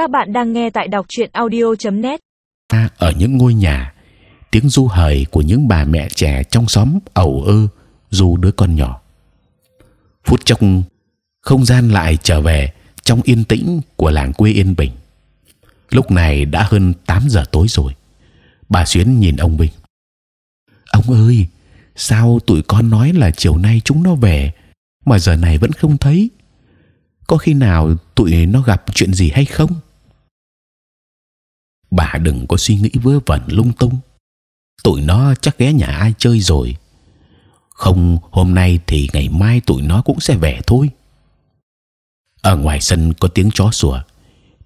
Các bạn đang nghe tại đọc truyện audio.net. ở những ngôi nhà, tiếng du hời của những bà mẹ trẻ trong xóm ẩu ơ du đứa con nhỏ. Phút chốc, không gian lại trở về trong yên tĩnh của làng quê yên bình. Lúc này đã hơn 8 giờ tối rồi. Bà xuyến nhìn ông Bình. ông ơi, sao tụi con nói là chiều nay chúng nó về, mà giờ này vẫn không thấy? Có khi nào tụi nó gặp chuyện gì hay không? Bà đừng có suy nghĩ vớ vẩn lung tung. Tụi nó chắc ghé nhà ai chơi rồi. Không, hôm nay thì ngày mai tụi nó cũng sẽ về thôi. Ở ngoài sân có tiếng chó sủa,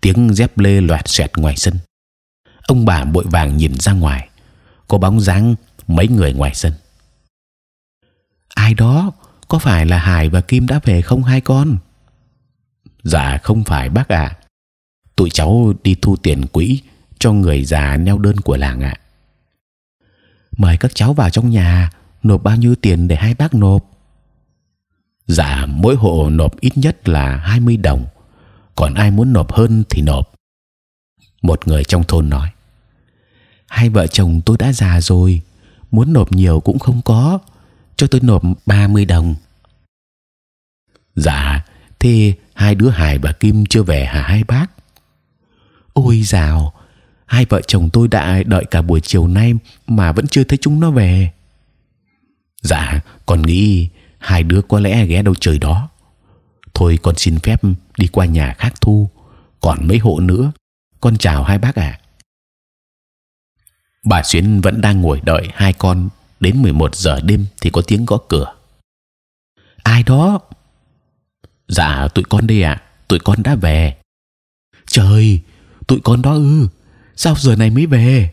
tiếng dép lê loạt xoẹt ngoài sân. Ông bà bội vàng nhìn ra ngoài, có bóng dáng mấy người ngoài sân. Ai đó, có phải là hải và kim đã về không hai con? Dạ không phải bác ạ. À. tụi cháu đi thu tiền quỹ cho người già neo đơn của làng ạ. Mời các cháu vào trong nhà, nộp bao nhiêu tiền để hai bác nộp? Dạ mỗi hộ nộp ít nhất là 20 đồng, còn ai muốn nộp hơn thì nộp. Một người trong thôn nói, hai vợ chồng tôi đã già rồi, muốn nộp nhiều cũng không có, cho tôi nộp 30 đồng. Dạ thế hai đứa hải và kim chưa về hả hai bác? Ôi dào hai vợ chồng tôi đã đợi cả buổi chiều nay mà vẫn chưa thấy chúng nó về. Dạ còn nghĩ hai đứa có lẽ ghé đâu trời đó. Thôi con xin phép đi qua nhà khác thu còn mấy hộ nữa. Con chào hai bác ạ. À. bà xuyến vẫn đang ngồi đợi hai con. Đến 11 giờ đêm thì có tiếng gõ cửa. Ai đó? Dạ tụi con đây ạ. À, tụi con đã về. Trời tụi con đó ư? Sao giờ này mới về?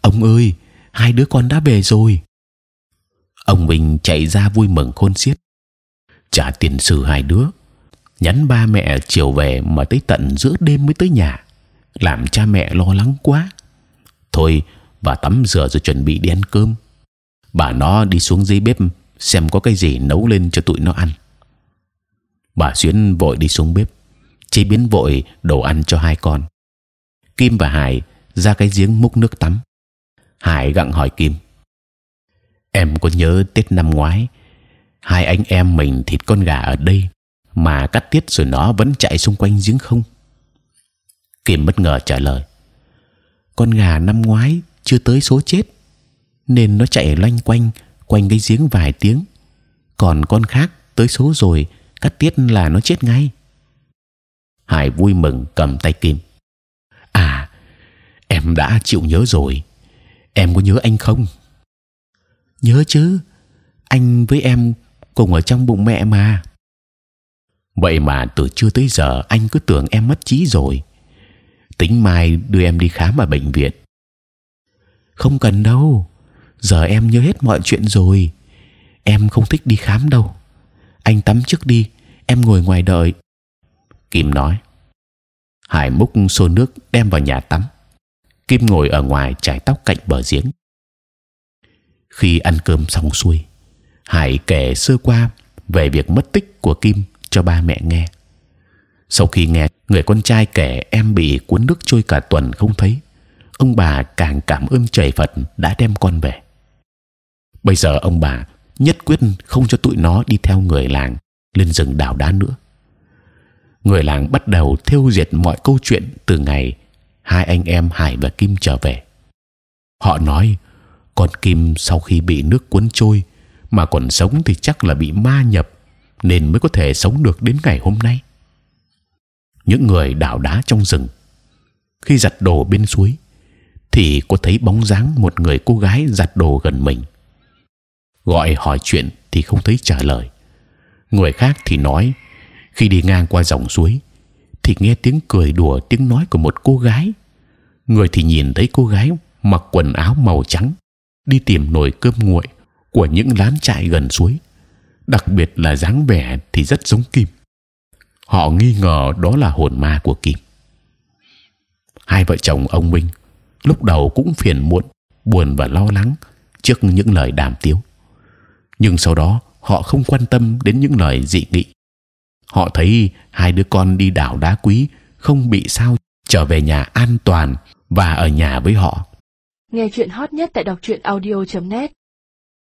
Ông ơi, hai đứa con đã về rồi. Ông mình chạy ra vui mừng khôn xiết. Trả tiền sử hai đứa, nhắn ba mẹ chiều về mà tới tận giữa đêm mới tới nhà. Làm cha mẹ lo lắng quá. Thôi và tắm rửa rồi chuẩn bị đi ăn cơm. Bà nó đi xuống dưới bếp xem có cái gì nấu lên cho tụi nó ăn. Bà xuyến vội đi xuống bếp, chế biến vội đồ ăn cho hai con. Kim và hải ra cái giếng múc nước tắm. Hải gặng hỏi kim, em có nhớ tết năm ngoái, hai anh em mình thịt con gà ở đây mà cắt tiết rồi nó vẫn chạy xung quanh giếng không? Kim bất ngờ trả lời, con gà năm ngoái chưa tới số chết, nên nó chạy loanh quanh quanh cái giếng vài tiếng. Còn con khác tới số rồi, cắt tiết là nó chết ngay. Hải vui mừng cầm tay kim em đã chịu nhớ rồi. Em có nhớ anh không? Nhớ chứ. Anh với em cùng ở trong bụng mẹ mà. Vậy mà từ chưa tới giờ anh cứ tưởng em mất trí rồi. Tính mai đưa em đi khám ở bệnh viện. Không cần đâu. Giờ em nhớ hết mọi chuyện rồi. Em không thích đi khám đâu. Anh tắm trước đi. Em ngồi ngoài đợi. Kim nói. Hải múc xô nước đem vào nhà tắm kim ngồi ở ngoài chải tóc cạnh bờ giếng. Khi ăn cơm xong xuôi, hải kể sơ qua về việc mất tích của kim cho ba mẹ nghe. Sau khi nghe, người con trai kể em bị cuốn nước trôi cả tuần không thấy, ông bà càng cảm ơn trời phật đã đem con về. Bây giờ ông bà nhất quyết không cho tụi nó đi theo người làng lên rừng đào đá nữa. Người làng bắt đầu thiêu diệt mọi câu chuyện từ ngày hai anh em Hải và Kim trở về. Họ nói, con Kim sau khi bị nước cuốn trôi, mà còn sống thì chắc là bị ma nhập, nên mới có thể sống được đến ngày hôm nay. Những người đào đá trong rừng, khi giặt đồ bên suối, thì có thấy bóng dáng một người cô gái giặt đồ gần mình. Gọi hỏi chuyện thì không thấy trả lời. Người khác thì nói, khi đi ngang qua dòng suối thì nghe tiếng cười đùa, tiếng nói của một cô gái. Người thì nhìn thấy cô gái mặc quần áo màu trắng, đi tìm nồi cơm nguội của những lán trại gần suối. Đặc biệt là dáng vẻ thì rất giống kim. Họ nghi ngờ đó là hồn ma của kim. Hai vợ chồng ông minh lúc đầu cũng phiền muộn, buồn và lo lắng trước những lời đàm tiếu. Nhưng sau đó họ không quan tâm đến những lời dị nghị họ thấy hai đứa con đi đảo đá quý không bị sao trở về nhà an toàn và ở nhà với họ. Nghe chuyện hot nhất tại đọc truyện audio.net